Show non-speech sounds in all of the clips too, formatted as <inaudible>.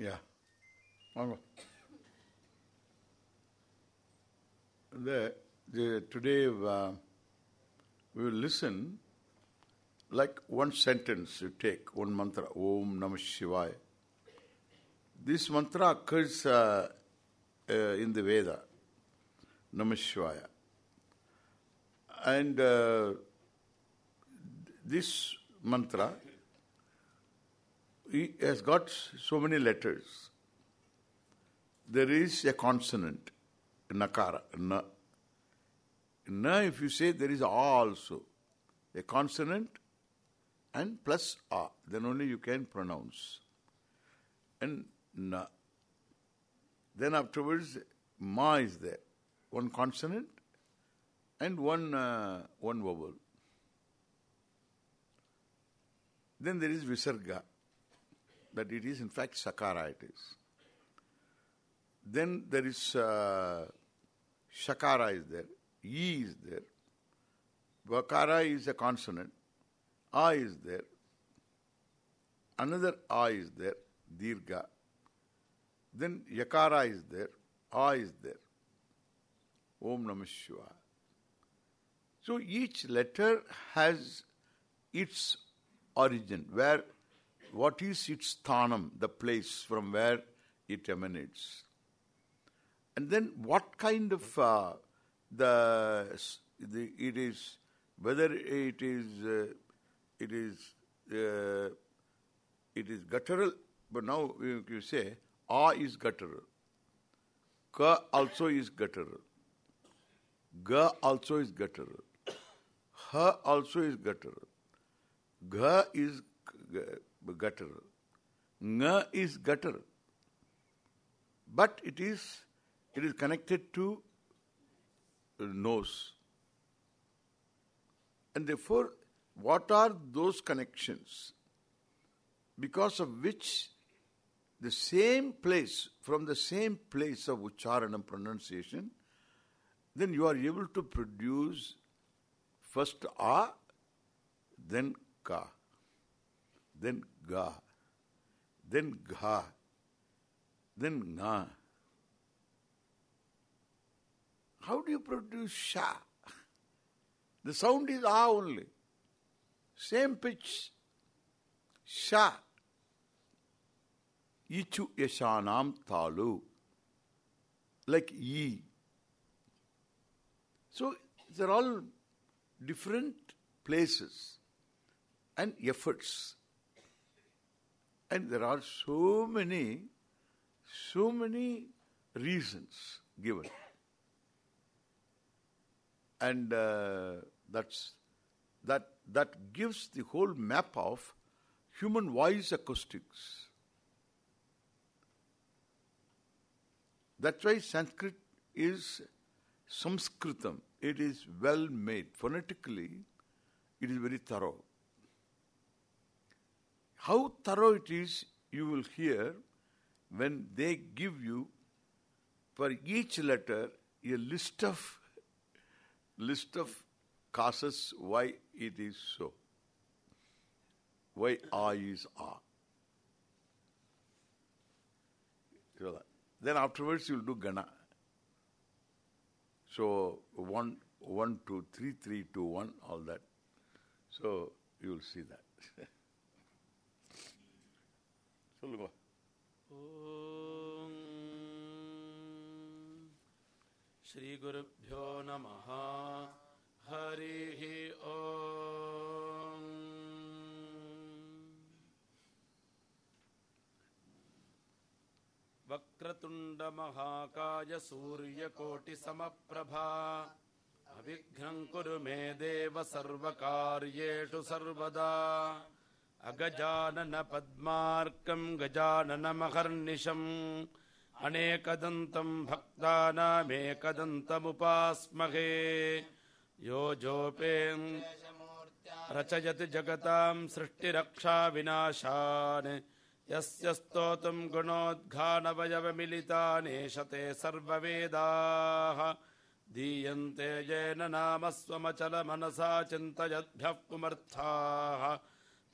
Yeah. The, the, today uh, we will listen like one sentence you take, one mantra, Om Namah Shivaya. This mantra occurs uh, uh, in the Veda, Namah Shivaya. And uh, this mantra it has got so many letters. There is a consonant, nakara, na. Na, if you say there is a also, a consonant and plus a, then only you can pronounce. And na. Then afterwards, ma is there, one consonant and one uh, one vowel. Then there is visarga, that it is in fact sakara it is. Then there is uh, shakara is there, e is there, vakara is a consonant, a is there, another a is there, dirga. Then yakara is there, a is there. Om Namah Shivaya. So each letter has its origin, where what is its thanam, the place from where it emanates. And then what kind of uh, the, the it is, whether it is uh, it is uh, it is guttural, but now you, say a is guttural, ka also is guttural, ga also is guttural, ha also is guttural, gha is guttural. Nga is guttural. But it is it is connected to nose. And therefore, what are those connections? Because of which the same place, from the same place of ucharanam pronunciation, then you are able to produce first a, then ka then ga, then gha, then na. How do you produce sha? The sound is ah only. Same pitch. Sha. Ichu yashanam talu. Like ye. So they're all different places and efforts. And there are so many, so many reasons given. And uh, that's that that gives the whole map of human voice acoustics. That's why Sanskrit is Samskritam. It is well made. Phonetically, it is very thorough. How thorough it is, you will hear when they give you for each letter a list of list of causes why it is so. Why A is A. Then afterwards you will do Gana. So one, one, two, three, three, two, one, all that. So you will see that. <laughs> சொல்லுங்க ॐ श्रीगुरुभ्यो नमः हरिः ॐ वक्रतुण्डमहाकाय सूर्यकोटिसमप्रभा अविघ्नं कुरु मे देव सर्वकार्येषु सर्वदा अगजाननपद्मार्कम् गजाननमहर्निशम् अनेकदन्तम् भक्तानामेकदन्तमुपास्महे। यो जोपेन् रचयति जगताम् सृष्टिरक्षाविनाशान्। यस्य स्तोतुम् गुणोद्घानवयवमिलितानेशते सर्ववेदाः। दीयन्ते येन नाम स्वमचलमनसा चिन्तयद्भ्यः पुमर्थाः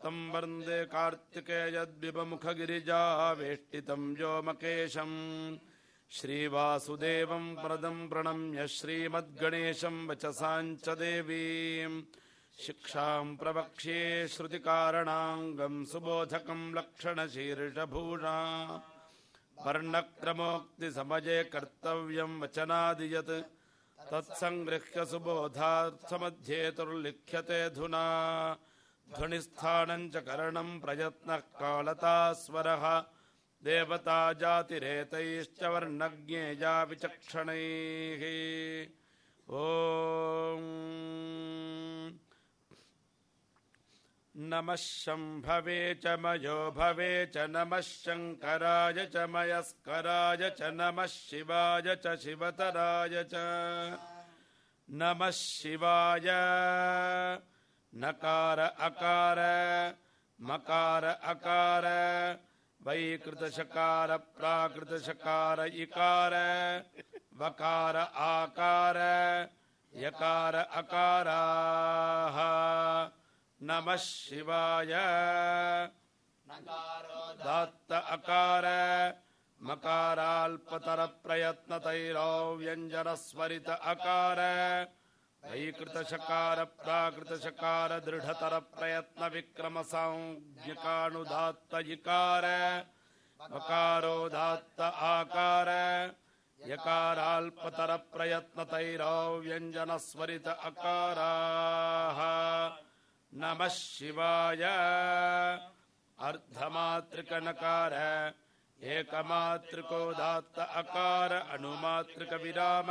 तम् वन्दे कार्तिकेयद्विपमुखगिरिजावेष्टितम् व्योमकेशम् श्रीवासुदेवम् प्रदम् प्रणम्य श्रीमद्गणेशम् वचसाम् च देवीम् शिक्षाम् प्रवक्ष्ये श्रुतिकारणाङ्गम् सुबोधकम् लक्षणशीर्षभूषा। वर्णक्रमोक्तिसमये कर्तव्यम् वचनादियत्। तत्सङ्गृह्य सुबोधार्थमध्येतुर्लिख्यते धुना ध्वनिस्थानम् च करणम् प्रयत्नः कालता स्वरः देवता जातिरेतैश्च वर्णज्ञेया विचक्षणैः। ॐ। नमः शम्भवे च मयो भवे च नमः शङ्कराय च मयस्कराय च नमः शिवाय च शिवतराय च। नमः शिवाय नकार अकार मकार अकार वैकृतशकार प्राकृतशकार इकार वकार आकार यकार अकाराः। नमः शिवाय। दात्त अकार मकाराल्पतरप्रयत्नतैरो व्यञ्जनस्वरित अकार अयि कृतशकार प्राकृत शकार दृढतर प्रयत्न विक्रम साञ्ज्ञिकानुदात्त यकार मकारोदात्त आकार यकाराल्पतर प्रयत्न तैरा अकाराः। नमः शिवाय। अर्धमातृकनकार नकार एकमातृकोदात्त अकार अनुमातृकविराम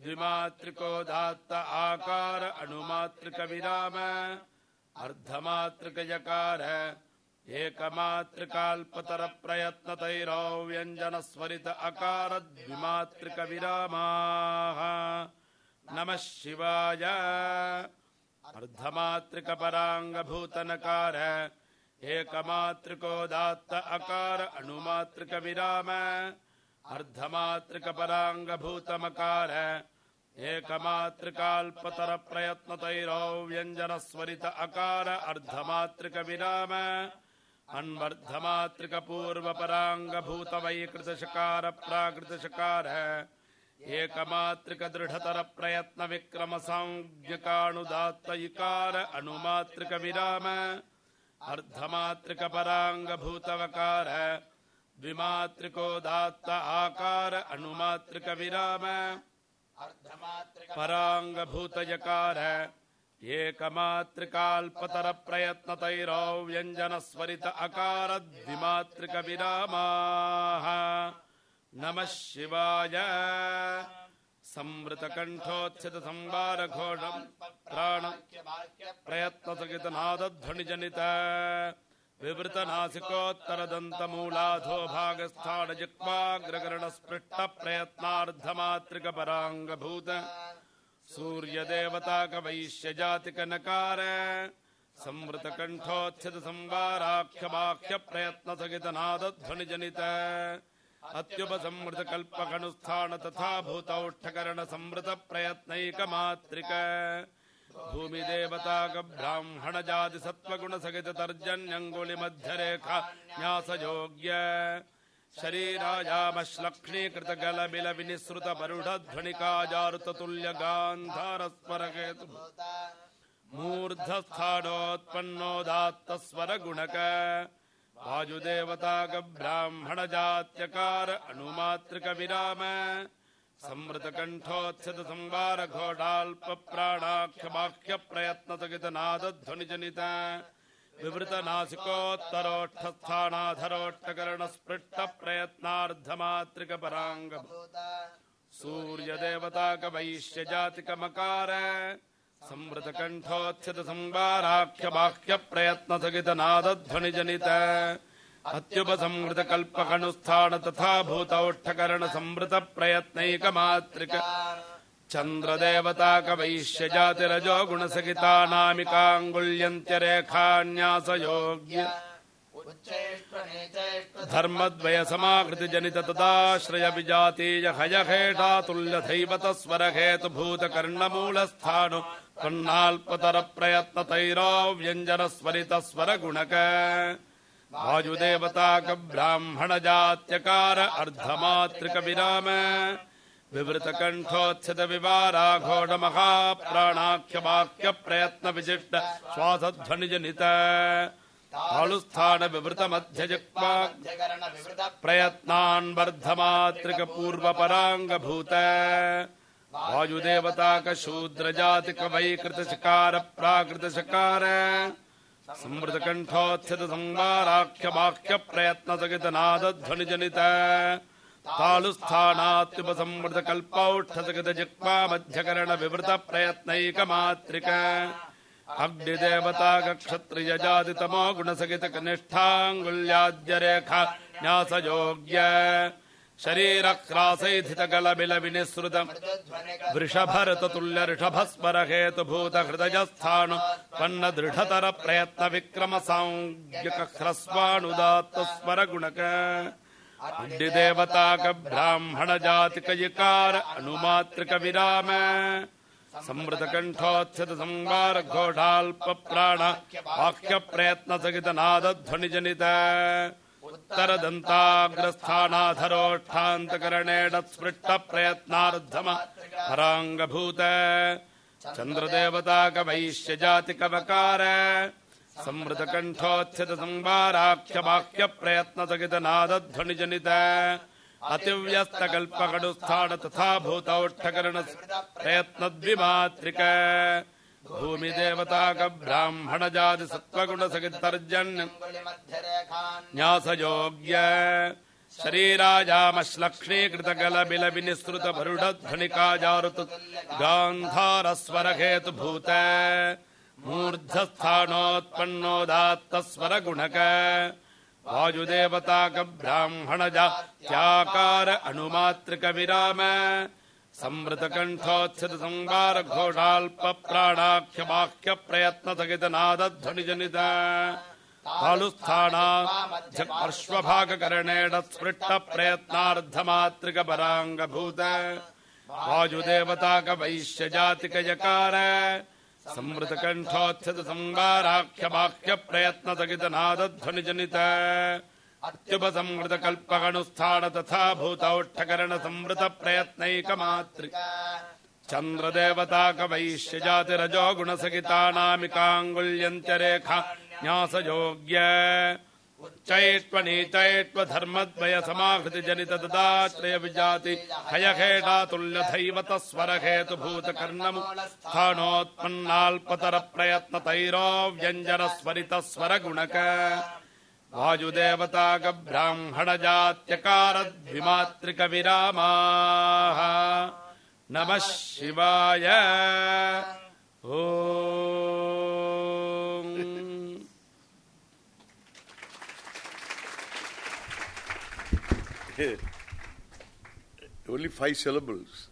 द्विमात्रिको धात्त आकार अणुमात्रिक विराम अर्धमात्रिक यकार है एकमात्रिकाल्पतर व्यंजन स्वरित अकार द्विमात्रिक विराम नम शिवाय। अर्धमात्रिकपराङ्गभूतनकार एकमात्रिको दात्त अकार अणुमात्रिक विराम अर्धमातृकपराङ्गभूतमकार एकमातृकाल्पतरप्रयत्नतैरो व्यञ्जनस्वरित अकार अर्धमातृकविराम अन्वर्धमातृकपूर्वपराङ्गभूतवैकृतशकार प्राकृतशकार एकमातृकदृढतरप्रयत्नविक्रमसंज्ञकानुदात्त इकार अनुमातृकविराम अर्धमातृकपराङ्गभूतवकार द्विमातृकोदात्त आकार अनुमातृक पराङ्गभूतयकार पराङ्गभूत जकार अकार द्विमातृक नमः शिवाय। संवृत कण्ठोत्थित प्राण प्रयत्नसहितनादध्वनिजनित। विवृतनासिकोत्तरदन्तमूलाधो भागस्थाडजिक्वाग्रगरणस्पृष्टप्रयत्नार्धमातृकपराङ्गभूत सूर्यदेवताकवैश्यजातिकनकार संवृतकण्ठोत्थितसंवाराख्यवाख्यप्रयत्नसगितनादध्वनिजनित अत्युपसंवृतकल्पकणुस्थान तथा भूतौष्ठकरणसंवृतप्रयत्नैकमात्रिक भूमिदेवताकब्राह्मणजातिसत्त्वगुणसहिततर्जन्यङ्गुलिमध्यरेखा न्यासयोग्य गभ्राह्ण जाति सत्त्वगुणसहित वायुदेवताकब्राह्मणजात्यकार अनुमातृकविराम संवृतकण्ठोत्सितसंवारघोडाल्पप्राणाख्यवाक्यप्रयत्नतगितनादध्वनिजनित विवृतनासिकोत्तरोष्ठस्थानाधरोष्ठकरणस्पृष्टप्रयत्नार्धमात्रिकपराङ्ग सूर्यदेवताकवैश्यजातिकमकार। संवृतकण्ठोत्सितसंवाराख्यवाक्यप्रयत्नतगितनादध्वनिजनित अत्युपसंवृतकल्पकणुस्थान तथा भूतौष्ठकरणसंवृतप्रयत्नैकमात्रिक। चन्द्रदेवता कवैश्यजातिरजो गुणसहितानामिकाङ्गुल्यन्त्यरेखान्यासयोग्य धर्मद्वयसमाकृतिजनित तथाश्रयविजातीय हयघेटा तुल्यथैवत व्यञ्जनस्वरितस्वरगुणक वायुदेवताकब्राह्मणजात्यकार अर्धमातृकविराम। विवृतकण्ठोत्सितविवाराघोडमहाप्राणाख्यवाक्यप्रयत्नविशिष्ट श्वासध्वनिजनित। तालुस्थानविवृतमध्यजक्मा प्रयत्नान् वर्धमातृकपूर्वपराङ्गभूत। वायुदेवताकशूद्रजातिकवैकृतशकार प्राकृतशकार संवृतकण्ठोत्थितसंवाराख्यवाक्यप्रयत्नसगितनादध्वनिजनित स्थालुस्थानात्युपसंवृतकल्पौष्ठसगितजिक्मा मध्यकरणविवृतप्रयत्नैकमात्रिक अग्निदेवताकक्षत्रियजातितमो गुणसहितकनिष्ठाङ्गुल्याद्यरेखान्यासयोग्य शरीरक्रासैधितकलबिलविनिःसृतम् वृषभरततुल्यऋषभस्मरहेतुभूतहृदयस्थान् पन्नदृढतरप्रयत्नविक्रमसाङ्ग्यकह्रस्वानुदात्तस्मरगुणक अड्डिदेवताकब्राह्मणजातिकयिकार अनुमातृकविराम। संवृतकण्ठोत्थितसंवारघोषाल्पप्राण वाक्यप्रयत्नसहितनादध्वनिजनित। उत्तरदन्ताग्रस्थानाधरोष्ठान्तकरणेडत्स्पृष्टप्रयत्नार्धम हराङ्गभूत। चन्द्रदेवताकवैश्यजातिकवकार। संवृतकण्ठोत्थितसंवाराख्यवाक्यप्रयत्नसगितनादध्वनिजनित अतिव्यस्तकल्पकडुस्थान तथा भूतौष्ठकरण प्रयत्नद्विमात्रिक भूमिदेवताक ब्राह्मणजाति सत्त्वगुणसगितर्जन् गुणक आजुदेवता गान्धारस्वरहेतुभूत मूर्धस्थानोत्पन्नोदात्तस्वरगुणक वायुदेवताकब्राह्मणजात्याकार अनुमातृकविराम संवृतकण्ठोच्छ्रितसंवारघोषाल्पप्राणाख्यवाक्यप्रयत्नसहितनादध्वनिजनित तालुस्थानाध्यपार्श्वभागकरणेण स्फृष्टप्रयत्नार्धमातृकपराङ्गभूत वायुदेवताकवैश्यजातिकयकार। संवृतकण्ठोच्छ्रितसंवाराख्यवाक्यप्रयत्नसहितनादध्वनिजनित अत्युपसंवृतकल्पगणुस्थान तथा भूतौक्षकरण चन्द्रदेवताकवैश्यजातिरजो प्रयत्नैकमात्रि चन्द्रदेवताक गुणसहितानामिकाङ्गुल्यन्त्यरेखा न्यासयोग्य। उच्चैट्ट्व ददात्रयविजाति हयखेटातुल्यथैवतः स्वरहेतुभूतकर्णम् स्थानोत्पन्नाल्पतर स्वरगुणक आयुदेवतागब्राह्मणजात्यकारद्विमातृकविरामाः नमः शिवाय ओ Only five syllables.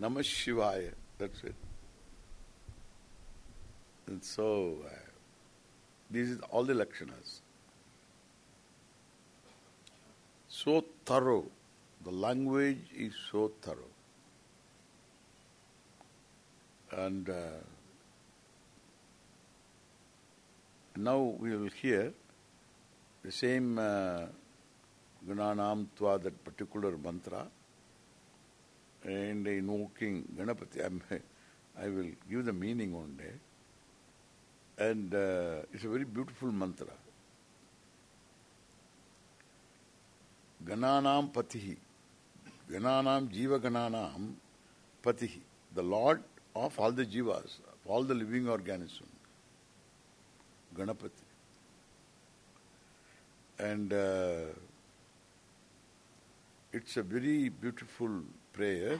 Namah Shivaya. That's it. And so... Uh, these is all the lakshanas. So thorough. The language is so thorough. And uh, now we will hear the same uh, Gananam Tva, that particular mantra, and invoking Ganapati. I'm, <laughs> I will give the meaning one day. And uh, it's a very beautiful mantra. Gananam Patihi. Gananam Jiva Gananam Patihi. The Lord of all the jivas, of all the living organisms. Ganapati. And uh, it's a very beautiful prayer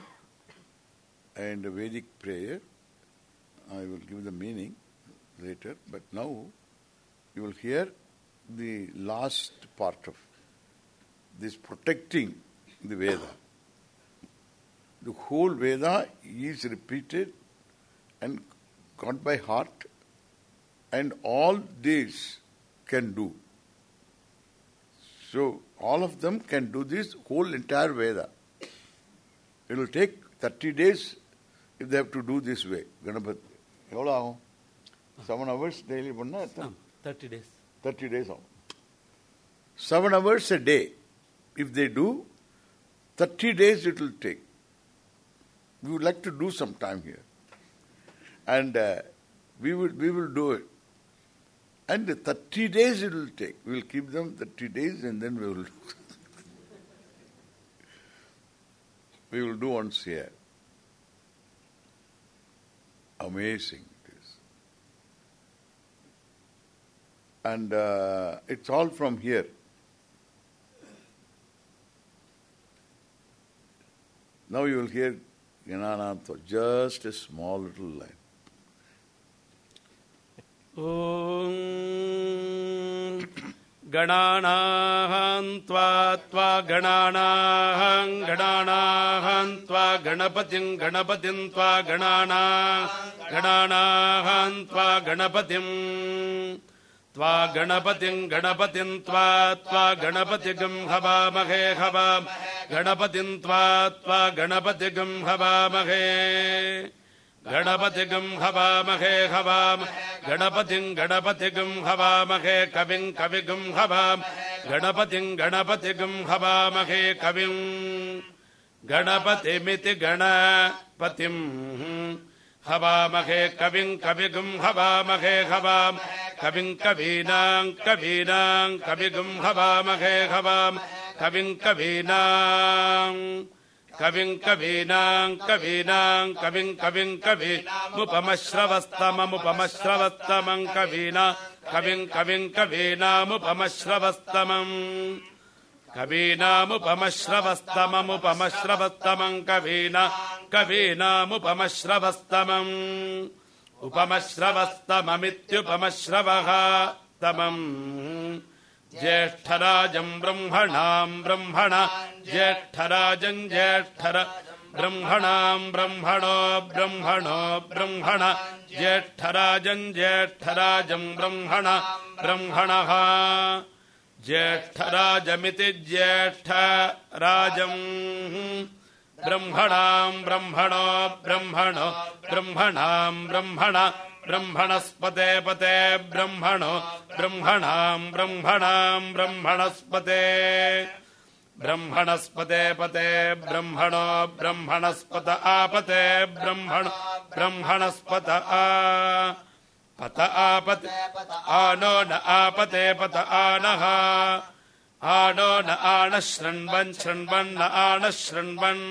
and a Vedic prayer. I will give the meaning later, but now you will hear the last part of this protecting the Veda. The whole Veda is repeated and got by heart and all these can do. So all of them can do this whole entire Veda. It will take 30 days if they have to do this way. Ganapati. எவ்வளோ ஆகும் seven hours daily பண்ணால் thirty days thirty days ஆகும் seven hours a day if they do 30 days it will take we would like to do some time here and uh, we will we will do it and the 30 days it will take we will keep them 30 days and then we will <laughs> we will do once here amazing and uh, it's all from here Now you will hear Gananatha, just a small little line. ॐ गणानाहं त्वा त्वा गणानाहं गणानाहं त्वा गणपतिं गणपतिं त्वा गणाना गणानाहं त्वा गणपतिम् त्वा गणपतिम् गणपतिम् त्वा त्वा गणपतिगम् हवामहे हवाम्। गणपतिम् त्वा त्वा गणपतिगम् हवामहे। गणपतिगम् हवामहे हवाम्। गणपतिम् गणपतिगम् हवामहे कविम् कविगम् हवाम्। गणपतिम् गणपतिगम् हवामहे कविम् गणपतिमिति गणपतिम्। हवामहे हवामघे कविङ्किगुम् हवामहे हवाम्। कविङ्कीनाङ्कवीनाङ्कविगुम् हवामघे गवाम् कवीना कविङ्कवीनाङ्कवीनाङ्कविङ्की उपमश्रवस्तममुपमश्रवस्तमङ्कवीना कवीनामुपमश्रवस्तमम्। कवीनामुपमश्रवस्तममुपमश्रवस्तमम् कवीना कवीनामुपमश्रवस्तमम्। उपमश्रवस्तममित्युपमश्रवः तमम्। ज्येष्ठराजम् ब्रह्मणाम् ब्रह्मण ज्येष्ठराजम् ज्येष्ठर ब्रह्मणाम् ब्रह्मणो ब्रह्मणो ब्रह्मण ज्येष्ठराजम् ज्येष्ठराजम् ब्रह्मण ब्रह्मणः ज्येष्ठराजमिति ज्येष्ठराजम्। ब्रह्मणाम् ब्रह्मणो ब्रह्मणो ब्रह्मणाम् ब्रह्मण ब्रह्मणस्पते पते ब्रह्मणो ब्रह्मणाम् ब्रह्मणाम् ब्रह्मणस्पते। ब्रह्मणस्पते पते ब्रह्मणो ब्रह्मणस्पत आपते ब्रह्मण ब्रह्मणस्पत आ पत आपत आनो न आपते पत आनः। आनो न आण शृण्वन् शृण्वन् न आण शृण्वन्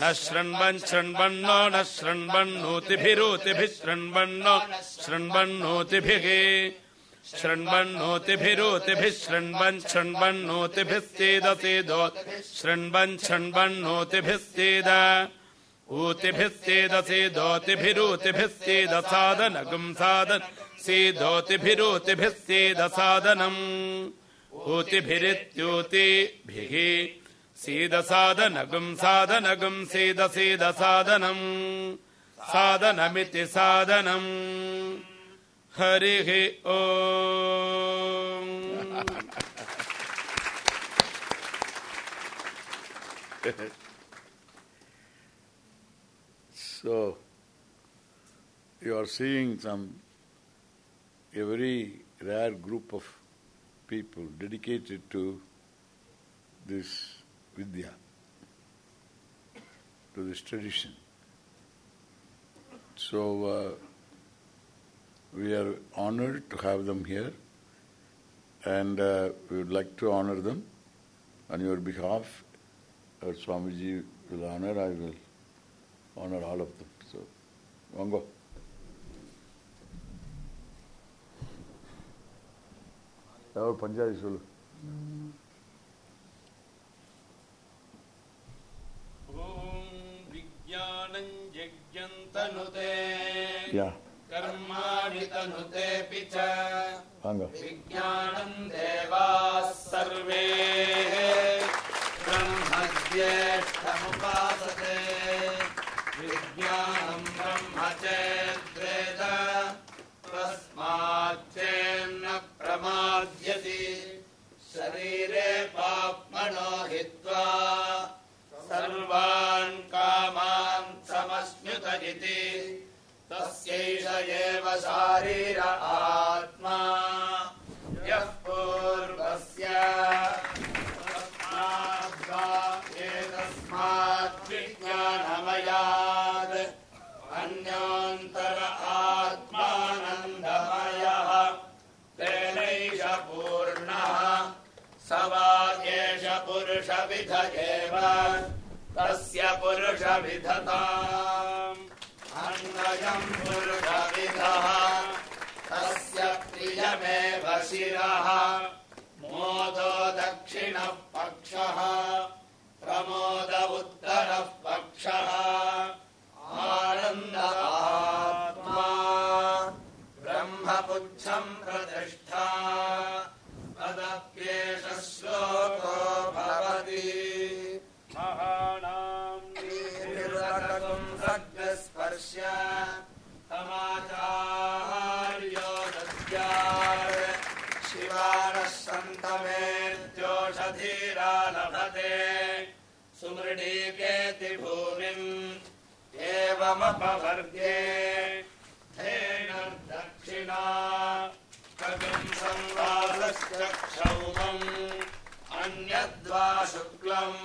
न शृण्वन् शृण्वन्नो न शृण्वन्नोतिभिरोतिभिः शृण्वन्नो शृण्वन्नोतिभिः। शृण्वन्नोतिभिरोतिभिः शृण्वन् शृण्वन्नोतिभिः सीदसीदो शृण्वन् शृण्वन्नोतिभिः सीद ऊतिभिस्तेदसि भिस्तेद सी दोतिभिरुतिभिस्तेद सादन गुम सादन सी धोतिभितिभिस्तेद सादनम् ऊतिभिरित्योतिभिः सादनमिति सादनम् हरिः ओ Yeah. <laughs> So, you are seeing some, a very rare group of people dedicated to this Vidya, to this tradition. So, uh, we are honored to have them here and uh, we would like to honor them. On your behalf, uh, Swamiji will honor, I will honor all of them. So, Vango. யாவது பஞ்சாபி சொல்லு ॐ विज्ञानं यज्ञं तनुते யா कर्माणि तनुतेऽपि च வாங்க विज्ञानम् देवाः सर्वे ब्रह्मज्येष्ठमुपासते विज्ञानम् ब्रह्म चेद्वेद तस्माच्चेन्न प्रमाद्यति। शरीरे पाप्मनो हित्वा सर्वान् कामान् समस्म्युत इति। तस्यैष एव शारीर आत्मा। यः पूर्वस्य विज्ञानमयात् अन्योन्तर आत्मानन्दमयः। तेनैष पूर्णः स वा एष पुरुषविध एव तस्य पुरुषविधताम्। अन्वयम् पुरुषविधः। तस्य प्रियमेव शिरः। मोदो दक्षिणः पक्षः प्रमोद क्षः सुमृडीकेति भूमिम् एवमपवर्गे। धेनुर्दक्षिणा कविम् संवासश्च क्षौमम् अन्यद्वा शुक्लम्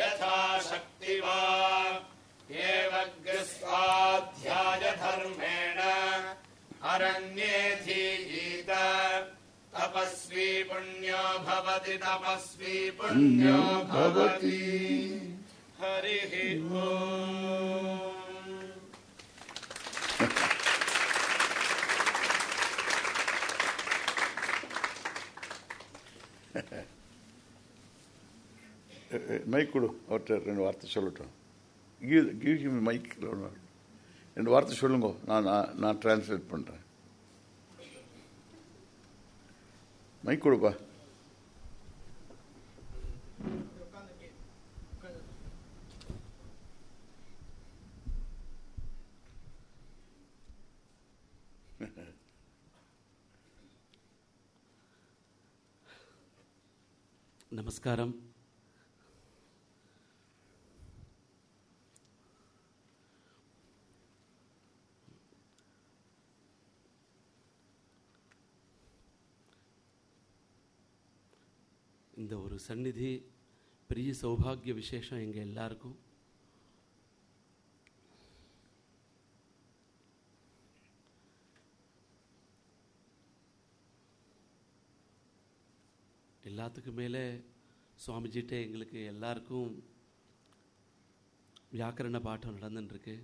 यथा शक्ति वा एवग्रस्वाध्यायधर्मेण अरण्येऽधीयीत तपस्वी पुण्यो भवति तपस्वी पुण्यो भवति हरिः ओम् மைக் <laughs> கொடு அவர்கிட்ட ரெண்டு வார்த்தை சொல்லட்டும் கிவ் கிவ் ஹிம் மைக் ரெண்டு வார்த்தை சொல்லுங்க நான் நான் நான் டிரான்ஸ்லேட் பண்ணுறேன் 何これか നമസ്കാരം சந்நிதி பெரிய சௌபாகிய விசேஷம் எங்கள் எல்லாருக்கும் எல்லாத்துக்கும் மேலே சுவாமிஜிட்ட எங்களுக்கு எல்லாருக்கும் வியாக்கரண பாடம் நடந்துட்டுருக்கு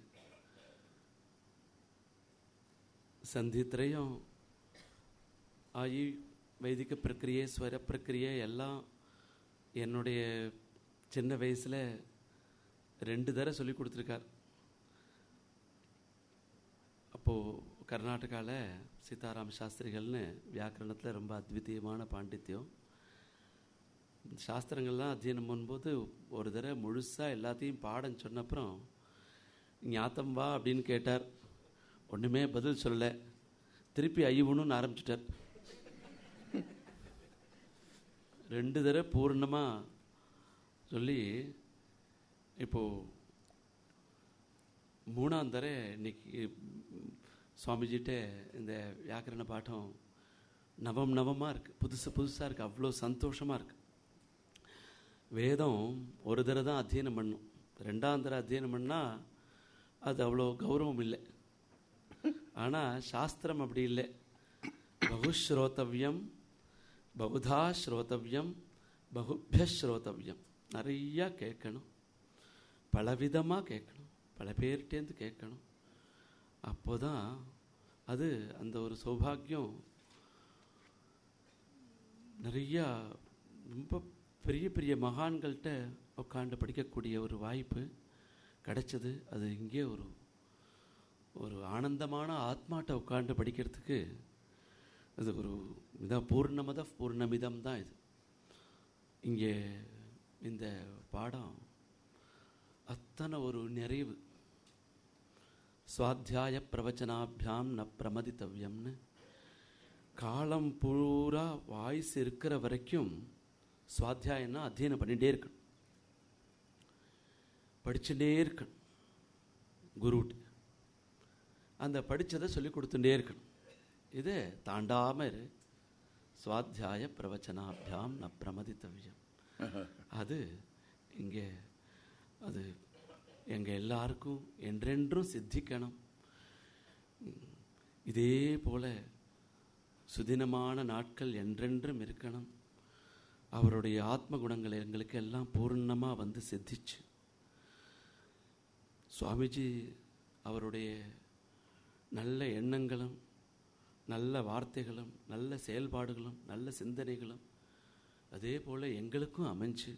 சந்தித்திரையும் ஆகி வைதிக பிரக்கிரியை ஸ்வர பிரக்கிரியை எல்லாம் என்னுடைய சின்ன வயசில் ரெண்டு தடவை சொல்லி கொடுத்துருக்கார். அப்போது கர்நாடகாவில் சீதாராம் சாஸ்திரிகள்னு வியாக்கரணத்தில் ரொம்ப அத்விதீயமான பாண்டித்யம். சாஸ்திரங்கள்லாம் அத்தியனம் பண்ணும்போது ஒரு தடவை முழுசாக எல்லாத்தையும் பாடம் சொன்னப்புறம் ஞாத்தம் வா அப்படின்னு கேட்டார். ஒன்றுமே பதில் சொல்லலை. திருப்பி ஐயவனுன்னு ஆரம்பிச்சிட்டார். ரெண்டு தடவை பூர்ணமாக சொல்லி இப்போது மூணாம் தர இன்னைக்கு சுவாமிஜிட்ட இந்த வியாக்கரண பாடம் நவம் நவமாக இருக்குது புதுசு புதுசாக இருக்குது அவ்வளோ சந்தோஷமாக இருக்குது வேதம் ஒரு தடவை தான் அத்தியனம் பண்ணும். ரெண்டாம் தர அத்தியனம் பண்ணால் அது அவ்வளோ கௌரவம் இல்லை. ஆனால் சாஸ்திரம் அப்படி இல்லை. பகுஸ்ரோத்தவியம் பகுதா ஸ்ரோதவியம் பகுபிய ஸ்ரோதவியம். நிறையா கேட்கணும். பலவிதமாக கேட்கணும். பல பேர்கிட்டேருந்து கேட்கணும். அப்போ தான் அது அந்த ஒரு சௌபாகியம் நிறையா ரொம்ப பெரிய பெரிய மகான்கள்கிட்ட உட்காந்து படிக்கக்கூடிய ஒரு வாய்ப்பு கிடைச்சது. அது இங்கே ஒரு ஒரு ஆனந்தமான ஆத்மாட்ட உட்காந்து படிக்கிறதுக்கு அது ஒரு இதான் பூர்ணமத பூர்ணமிதம் தான் இது. இங்கே இந்த பாடம் அத்தனை ஒரு நிறைவு. சுவாத்தியாய பிரவச்சனாபியாம் ந பிரமதித்தவ்யம்னு. காலம் பூரா வாய்ஸ் இருக்கிற வரைக்கும் சுவாத்தியாயம்னா அத்தியனம் பண்ணிகிட்டே இருக்கணும். படிச்சுட்டே இருக்கணும். குருட்டு அந்த படித்ததை சொல்லி கொடுத்துட்டே இருக்கணும். இது தாண்டாமல் இரு. சுவாத்தியாய பிரவச்சனாபியாம் ந பிரமதித்தவ்யம். <laughs> அது இங்கே அது எங்கள் எல்லாருக்கும் என்றென்றும் சித்திக்கணும். இதே போல சுதினமான நாட்கள் என்றென்றும் இருக்கணும். அவருடைய ஆத்ம குணங்கள் எங்களுக்கு எல்லாம் பூர்ணமாக வந்து சித்திச்சு. சுவாமிஜி அவருடைய நல்ல எண்ணங்களும் நல்ல வார்த்தைகளும் நல்ல செயல்பாடுகளும் நல்ல சிந்தனைகளும் அதே போல் எங்களுக்கும் அமைஞ்சு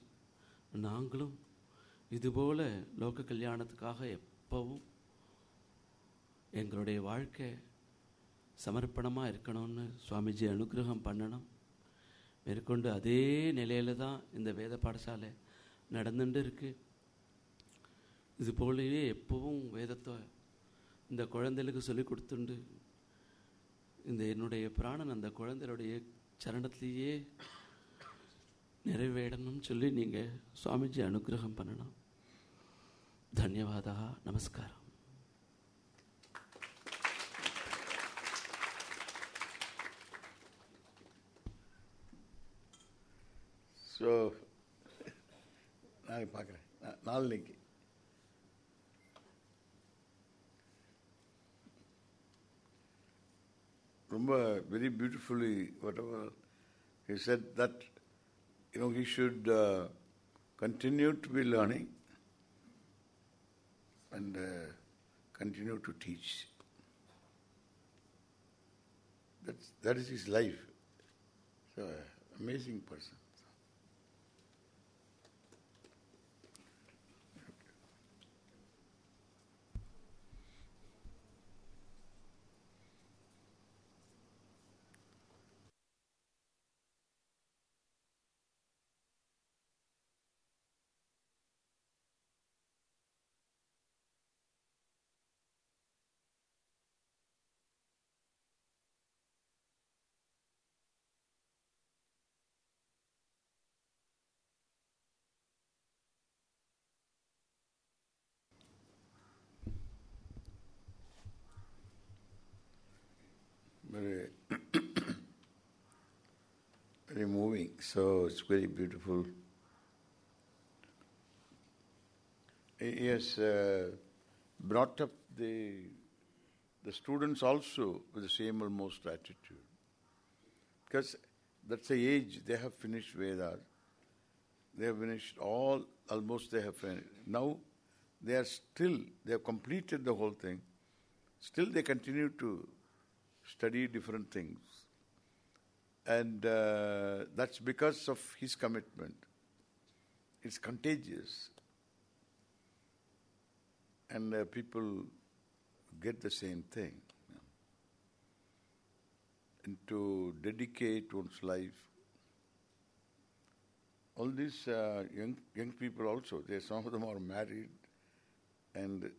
நாங்களும் இதுபோல் லோக கல்யாணத்துக்காக எப்பவும் எங்களுடைய வாழ்க்கை சமர்ப்பணமாக இருக்கணும்னு சுவாமிஜி அனுகிரகம் பண்ணணும். மேற்கொண்டு அதே நிலையில தான் இந்த வேத பாடசாலை நடந்துட்டு இருக்குது இது போலவே எப்பவும் வேதத்தை இந்த குழந்தைகளுக்கு சொல்லி கொடுத்துண்டு இந்த என்னுடைய பிராணன் அந்த குழந்தைகளுடைய சரணத்திலேயே நிறைவேறணும்னு சொல்லி நீங்கள் சுவாமிஜி அனுகிரகம் பண்ணணும். தன்யவாதா நமஸ்காரம். ஸோ நான் பார்க்குறேன் நாளைக்கு ரொம்ப very beautifully whatever he said that you know he should uh, continue to be learning and uh, continue to teach that's that is his life so amazing person So it's very beautiful. He has uh, brought up the the students also with the same almost attitude. Because that's the age they have finished Vedas. They have finished all, almost they have finished. Now they are still, they have completed the whole thing. Still they continue to study different things. And uh, that's because of his commitment. It's contagious. And uh, people get the same thing. And to dedicate one's life. All these uh, young young people also, they, some of them are married and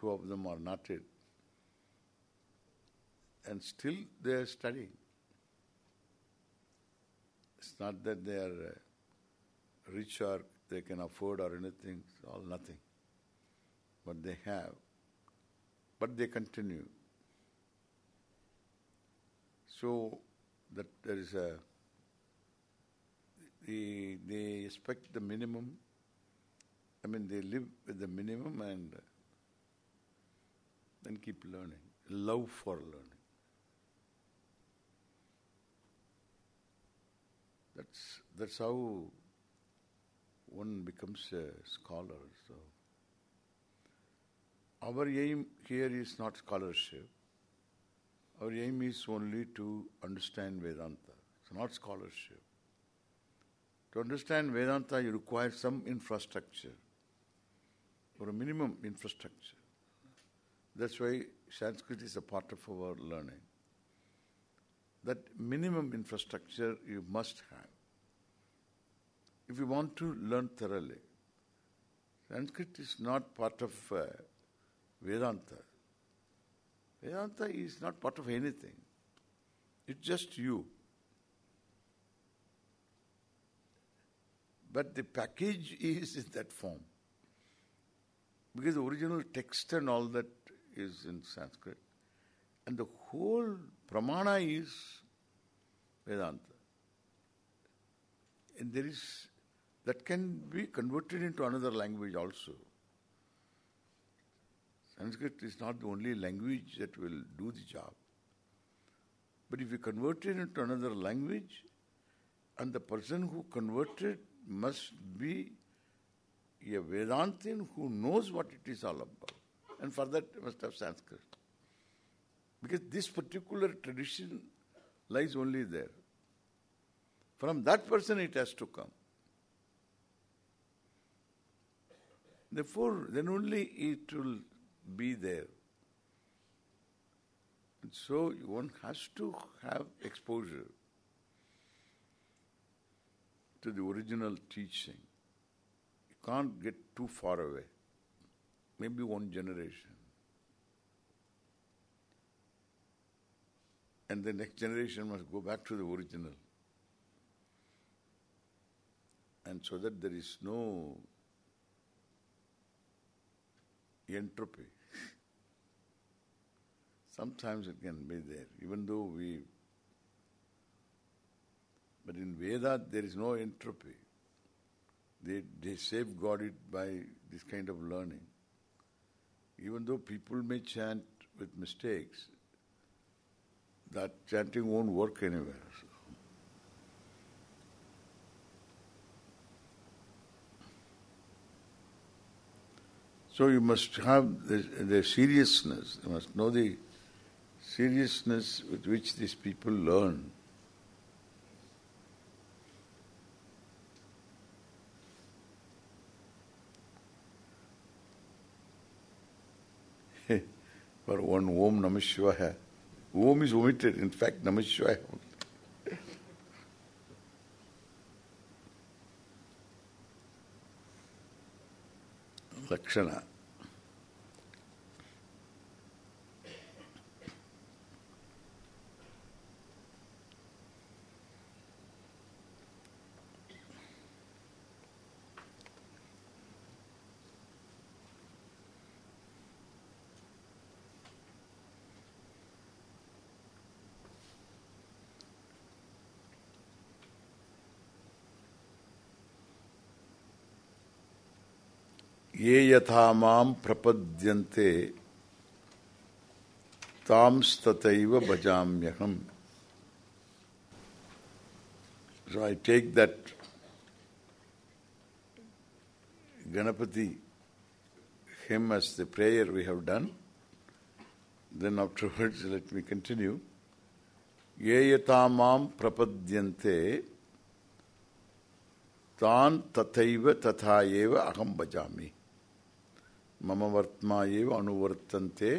two of them are not yet and still they are studying. It's not that they are uh, rich or they can afford or anything, it's all nothing. But they have. But they continue. So that there is a they, they expect the minimum. I mean, they live with the minimum and then keep learning. Love for learning. That's that's how one becomes a scholar. So our aim here is not scholarship. Our aim is only to understand Vedanta. It's not scholarship. To understand Vedanta, you require some infrastructure, or a minimum infrastructure. That's why Sanskrit is a part of our learning. That minimum infrastructure you must have. If you want to learn thoroughly, Sanskrit is not part of uh, Vedanta. Vedanta is not part of anything. It's just you. But the package <laughs> is in that form. Because the original text and all that is in Sanskrit. And the whole pramana is Vedanta. And there is, that can be converted into another language also. Sanskrit is not the only language that will do the job. But if you convert it into another language, and the person who converted must be a Vedantin who knows what it is all about. And for that must have Sanskrit. Because this particular tradition lies only there. From that person it has to come. Therefore, then only it will be there. And so one has to have exposure to the original teaching. You can't get too far away. Maybe one generation. And the next generation must go back to the original. And so that there is no entropy. <laughs> Sometimes it can be there, even though we... But in Veda, there is no entropy. They, they safeguard it by this kind of learning. Even though people may chant with mistakes, that chanting won't work anywhere. So. So you must have the, the seriousness, you must know the seriousness with which these people learn. <laughs> For one Om Namah Om is omitted, in fact Namah Lakshana. ये यथा माम प्रपद्यन्ते तामस्ततैव भजाम्यहम्। So I take that Ganapati him as the prayer we have done then afterwards let me continue ये यथा माम प्रपद्यन्ते तान् तथैव तथा एव अहं भजामि मम वर्त्मा एव अनुवर्तन्ते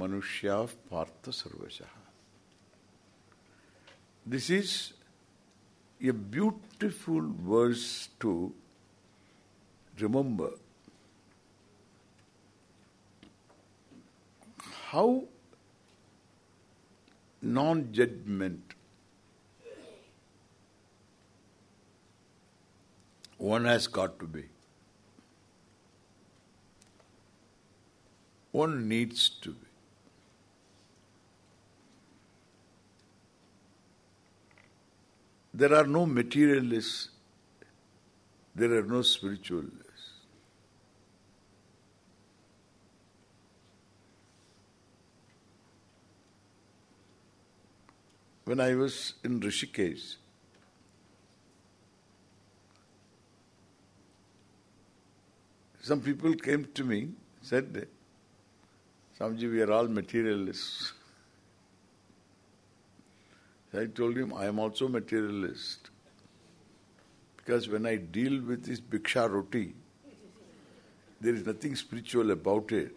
मनुष्याः पार्थ सर्वशः this is a beautiful verse to remember how non-judgment one has got to be. One needs to be. There are no materialists, there are no spiritualists. When I was in Rishikesh, some people came to me, said, Swamiji, we are all materialists. I told him, I am also materialist. Because when I deal with this bhiksha roti, there is nothing spiritual about it.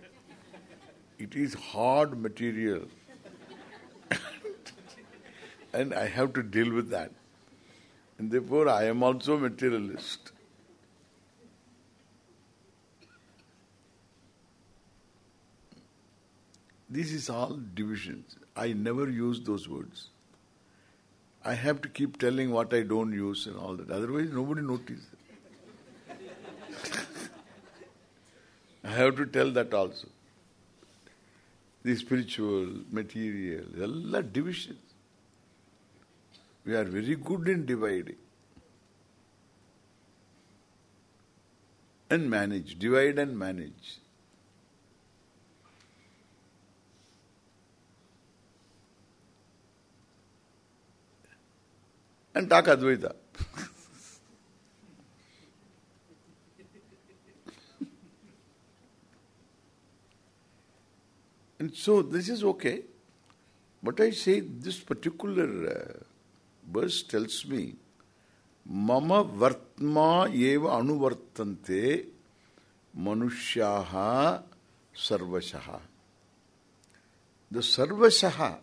It is hard material. <laughs> And I have to deal with that. And therefore I am also materialist. This is all divisions. I never use those words. I have to keep telling what I don't use and all that. Otherwise nobody notices. <laughs> I have to tell that also. The spiritual, material, all divisions. We are very good in dividing. And manage, divide and manage. And talk Advaita. <laughs> and so this is okay. But I say this particular uh, verse tells me Mama Vartma eva anuvartante manushyaha sarvashaha. The sarvashaha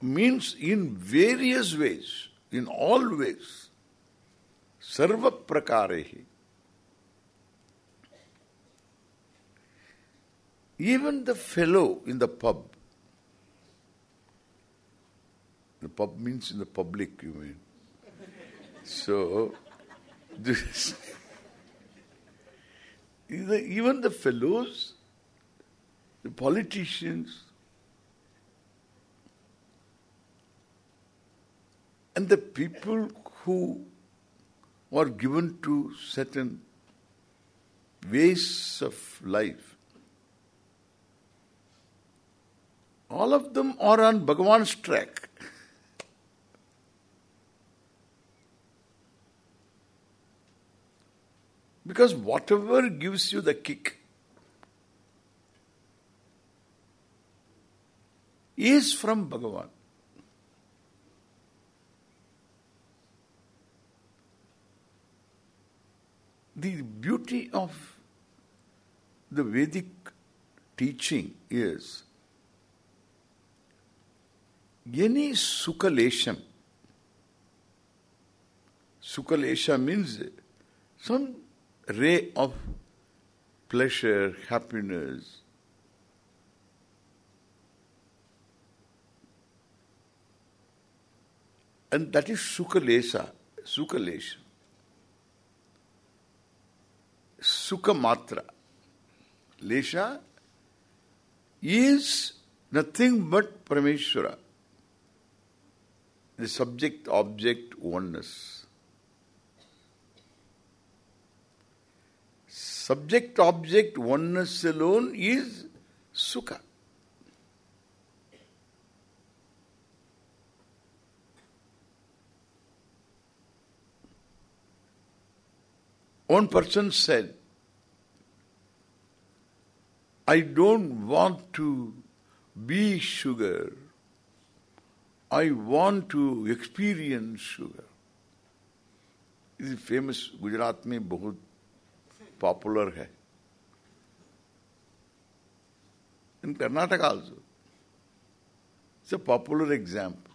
means in various ways, in all ways. Sarva prakarehi. Even the fellow in the pub. The pub means in the public, you mean. So, <laughs> this <laughs> even the fellows, the politicians, And the people who are given to certain ways of life, all of them are on Bhagavan's track. Because whatever gives you the kick is from Bhagavan. The beauty of the Vedic teaching is any sukhalesham. Sukhalesha means some ray of pleasure, happiness. And that is sukhalesha, sukhalesha. Sukha Matra. Lesha is nothing but Parameshwara. The subject-object oneness. Subject-object oneness alone is Sukha. One person said, I don't want to be sugar. I want to experience sugar. This is famous Gujarat में बहुत popular है. In Karnataka also. It's a popular example.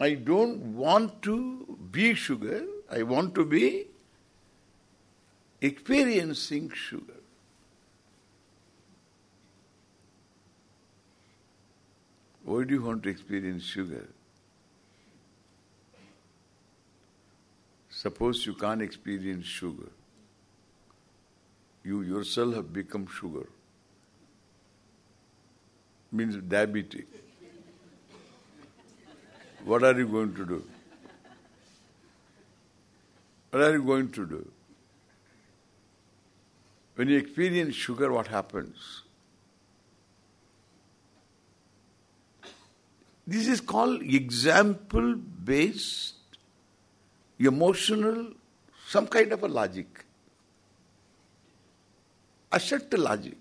I don't want to be sugar. I want to be experiencing sugar. Why do you want to experience sugar? Suppose you can't experience sugar. You yourself have become sugar. Means diabetic. What are you going to do? What are you going to do? When you experience sugar, what happens? This is called example-based, emotional, some kind of a logic. Ashakta logic.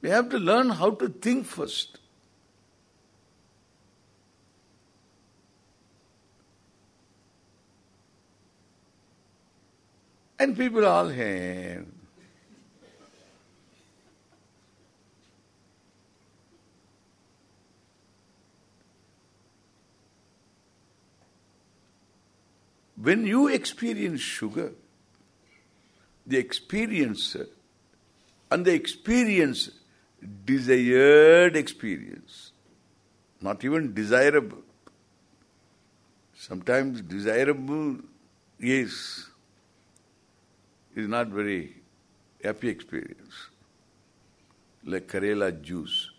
We have to learn how to think first. And people all, hey. When you experience sugar, the experience and the experience desired experience, not even desirable. Sometimes desirable, yes, is not very happy experience, like Karela juice.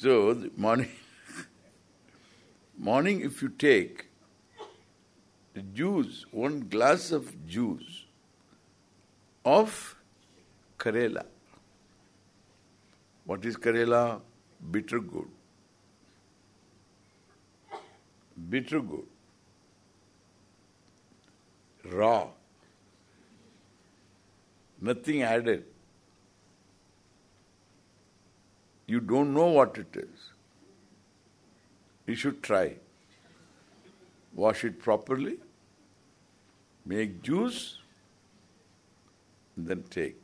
So, morning, <laughs> morning if you take juice, one glass of juice of Karela. What is Karela? Bitter gourd. Bitter gourd. Raw. Nothing added. You don't know what it is. You should try. Wash it properly. Make juice. And then take.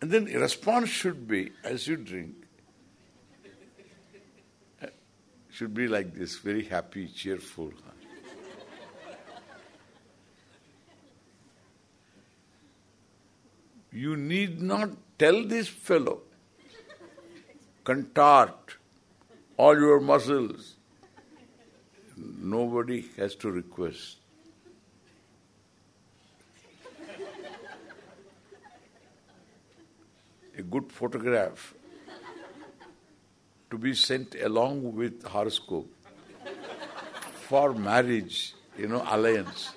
And then response should be, as you drink, should be like this, very happy, cheerful. You need not tell this fellow, contort all your muscles. Nobody has to request. a good photograph to be sent along with horoscope for marriage, you know, alliance.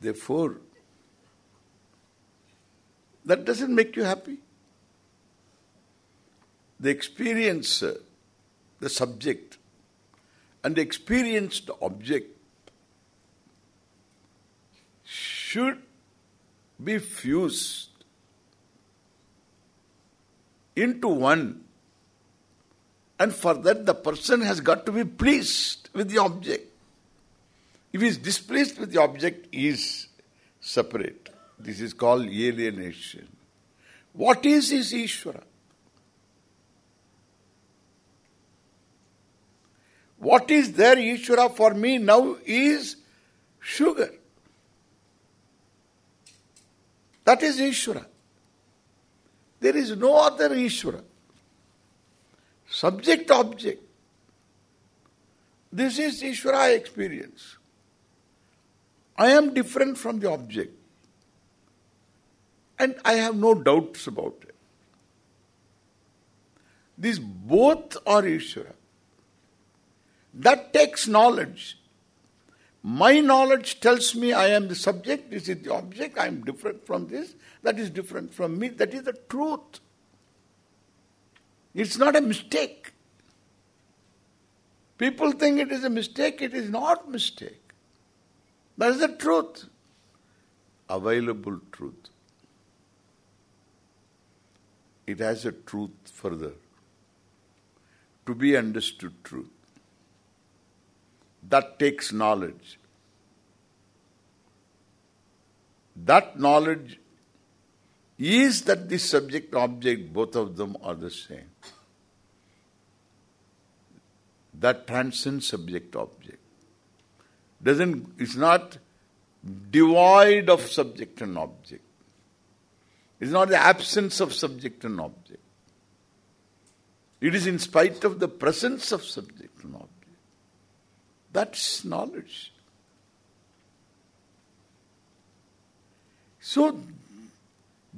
Therefore, that doesn't make you happy the experiencer, uh, the subject, and the experienced object should be fused into one. And for that the person has got to be pleased with the object. If he is displeased with the object, is separate. This is called alienation. What is his Ishvara? What is there Ishvara for me now is sugar. That is Ishvara. There is no other Ishvara. Subject object. This is Ishvara experience. I am different from the object. And I have no doubts about it. These both are Ishvara. That takes knowledge. My knowledge tells me I am the subject, this is the object, I am different from this, that is different from me. That is the truth. It's not a mistake. People think it is a mistake, it is not mistake. That is the truth. Available truth. It has a truth further. To be understood truth. That takes knowledge. That knowledge is that the subject object, both of them are the same. That transcends subject object. Doesn't it's not devoid of subject and object. It's not the absence of subject and object. It is in spite of the presence of subject and object. That's knowledge. So,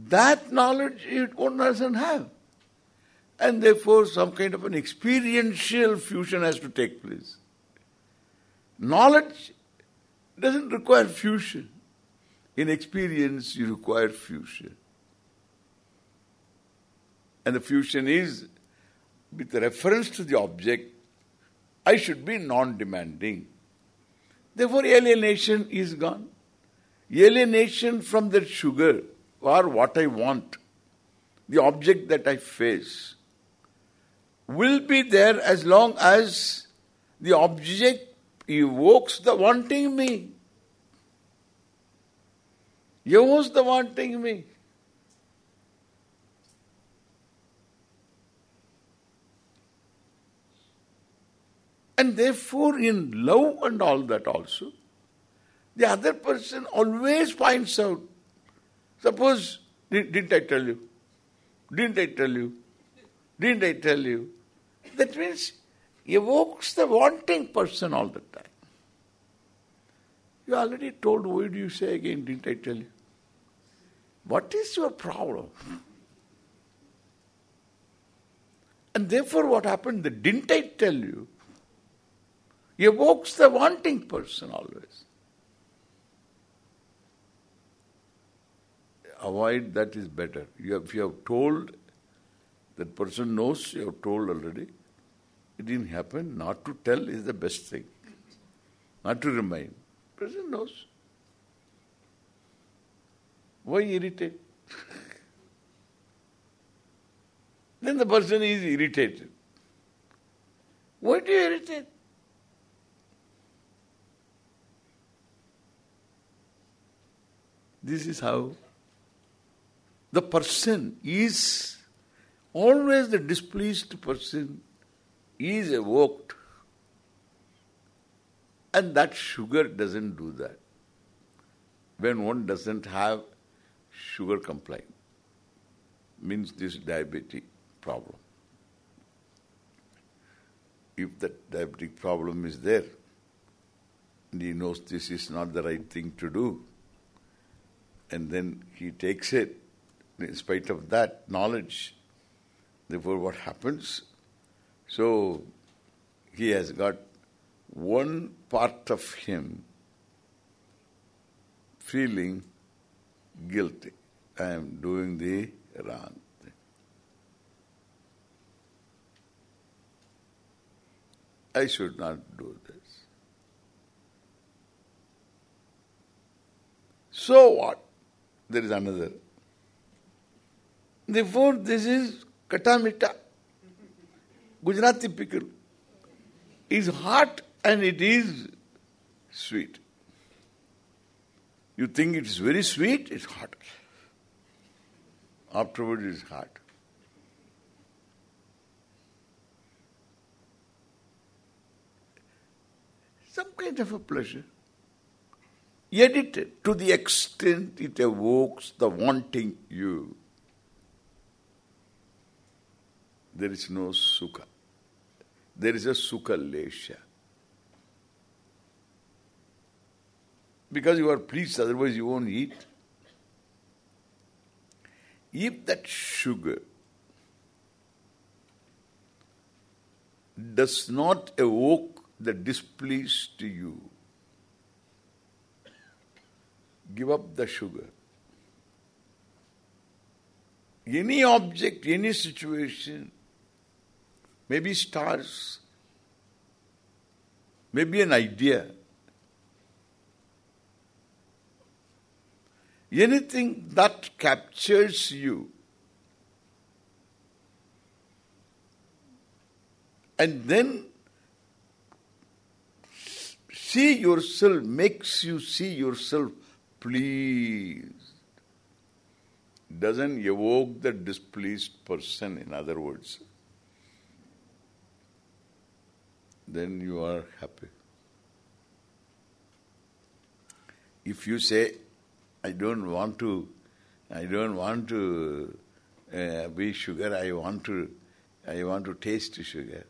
that knowledge it one doesn't have. And therefore some kind of an experiential fusion has to take place. Knowledge doesn't require fusion. In experience you require fusion. And the fusion is with reference to the object I should be non-demanding. Therefore alienation is gone. alienation from that sugar or what I want, the object that I face, will be there as long as the object evokes the wanting me. Evokes the wanting me. And therefore in love and all that also, the other person always finds out. Suppose, didn't I tell you? Didn't I tell you? Didn't I tell you? That means evokes the wanting person all the time. You already told, why do you say again, didn't I tell you? What is your problem? And therefore what happened, the didn't I tell you, evokes the wanting person always. Avoid that is better. You have, if you have told, that person knows you have told already, it didn't happen. Not to tell is the best thing. Not to remind. Person knows. Why irritate? <laughs> then the person is irritated. Why do you irritate? This is how the person is always the displeased person is evoked. And that sugar doesn't do that. When one doesn't have sugar complaint, means this diabetic problem. If that diabetic problem is there, and he knows this is not the right thing to do, and then he takes it, in spite of that knowledge, therefore what happens? So, he has got one part of him feeling guilty. I am doing the wrong thing. I should not do this. So what? There is another. Therefore, this is katamita. Gujarati pickle is hot and it is sweet. You think it is very sweet, it's hot. Afterwards it's hot. Some kind of a pleasure. Edited to the extent it evokes the wanting you. There is no sukha. There is a sukha lesha. because you are pleased, otherwise you won't eat. If that sugar does not evoke the displeased to you, give up the sugar. Any object, any situation, maybe stars, maybe an idea, Anything that captures you and then see yourself, makes you see yourself pleased. Doesn't evoke the displeased person, in other words. Then you are happy. If you say, I don't want to, I don't want to uh, be sugar. I want to, I want to taste sugar.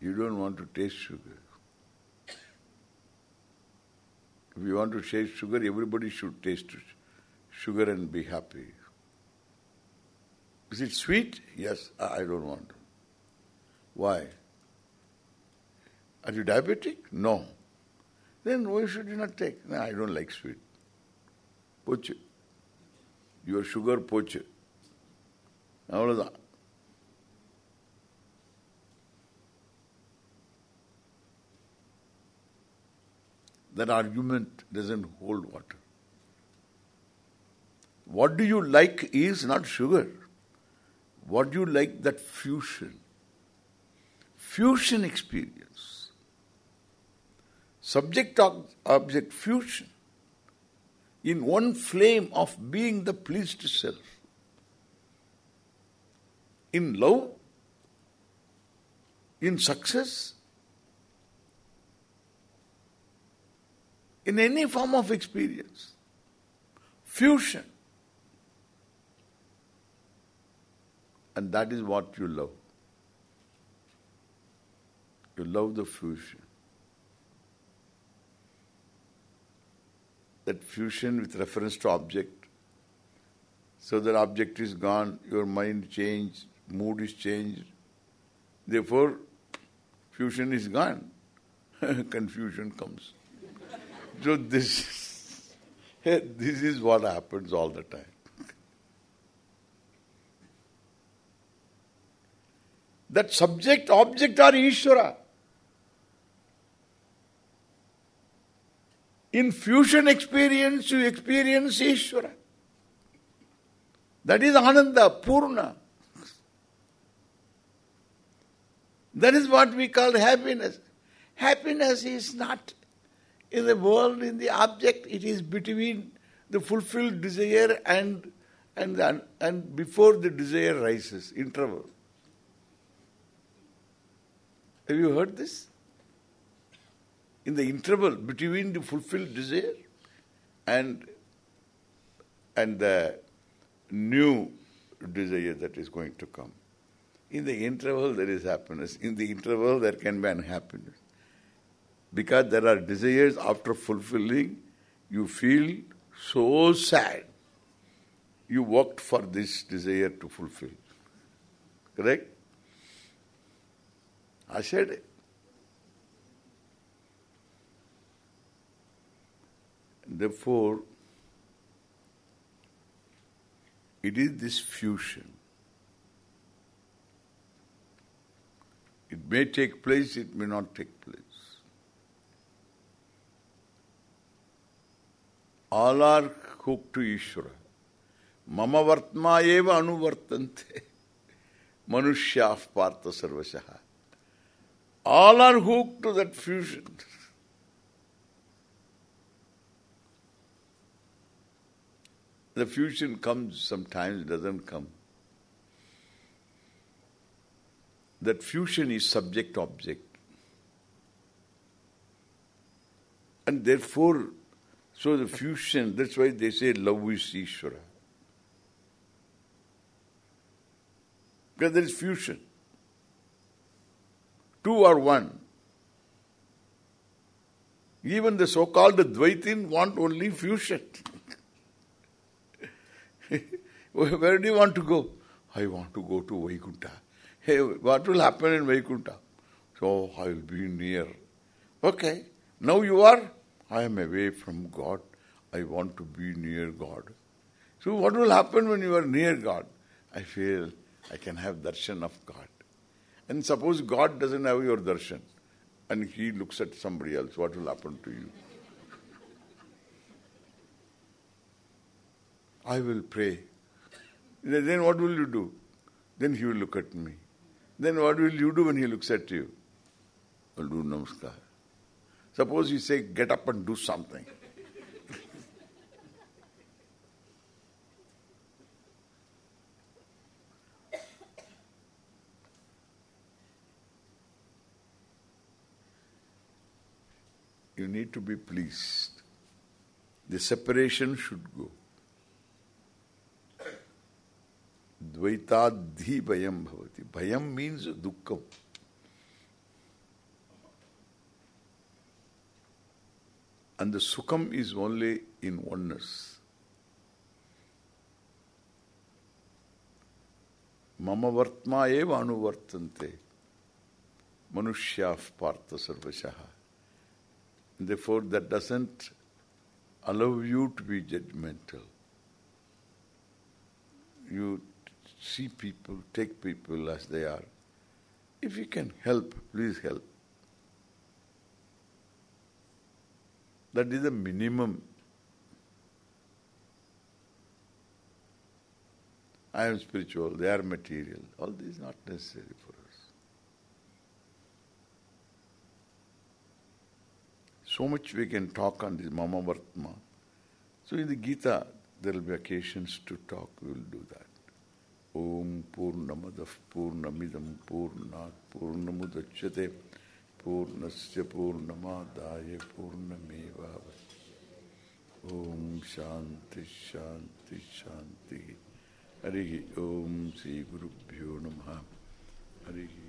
You don't want to taste sugar. If you want to taste sugar, everybody should taste sugar and be happy. Is it sweet? Yes, I don't want. Why? Are you diabetic? No. Then why should you not take? No, I don't like sweet. Poche. Your sugar poche. அவ்வளவுதான் that argument doesn't hold water. What do you like is not sugar. What do you like? That fusion. Fusion experience. Subject object fusion. In one flame of being the pleased self. In love, in success, in any form of experience. Fusion. And that is what you love. You love the fusion. That fusion with reference to object. So that object is gone, your mind changed, mood is changed. Therefore, fusion is gone. <laughs> Confusion comes. so this, <laughs> this is what happens all the time. That subject, object are Ishvara. In fusion experience, you experience Ishvara. That is Ananda, Purna. That is what we call happiness. Happiness is not in the world, in the object, it is between the fulfilled desire and and and, and before the desire rises, interval. Have you heard this? In the interval between the fulfilled desire and and the new desire that is going to come. In the interval there is happiness. In the interval there can be unhappiness. Because there are desires after fulfilling, you feel so sad. You worked for this desire to fulfill. Correct? I said Therefore, it is this fusion. It may take place, it may not take place. All are hooked to Ishvara. Mama vartma eva anuvartante. <laughs> Manushya partha sarvashaha. All are hooked to that fusion. <laughs> The fusion comes sometimes, doesn't come. That fusion is subject-object. And therefore, so the fusion, that's why they say love is Ishvara. Because there is fusion. Two are one. Even the so-called Dvaitin want only fusion. <laughs> Where do you want to go? I want to go to Vaikuntha. Hey, what will happen in Vaikuntha? So I will be near. Okay. Now you are? I am away from God. I want to be near God. So what will happen when you are near God? I feel I can have darshan of God. And suppose God doesn't have your darshan and he looks at somebody else, what will happen to you? I will pray. Then what will you do? Then he will look at me. Then what will you do when he looks at you? I'll do namaskar. Suppose you say, get up and do something. you need to be pleased. The separation should go. Dvaitadhi bhayam bhavati. Bhayam means dukkham. And the sukham is only in oneness. Mama vartma eva anuvartante. Manushya partha sarvashaha. Therefore, that doesn't allow you to be judgmental. You see people, take people as they are. If you can help, please help. That is the minimum. I am spiritual, they are material. All this is not necessary for us. So much we can talk on this Mama Vartma. So in the Gita, there will be occasions to talk, we will do that. ओम पूर्णमद पूर्णमिदम पूर्णा मुदच्यते पूर्णस्य पूर्णमादाय पूर्णमेवा ओम शांति शांति शांति। हरि ओम श्री गुरुभ्यो नमः। हरि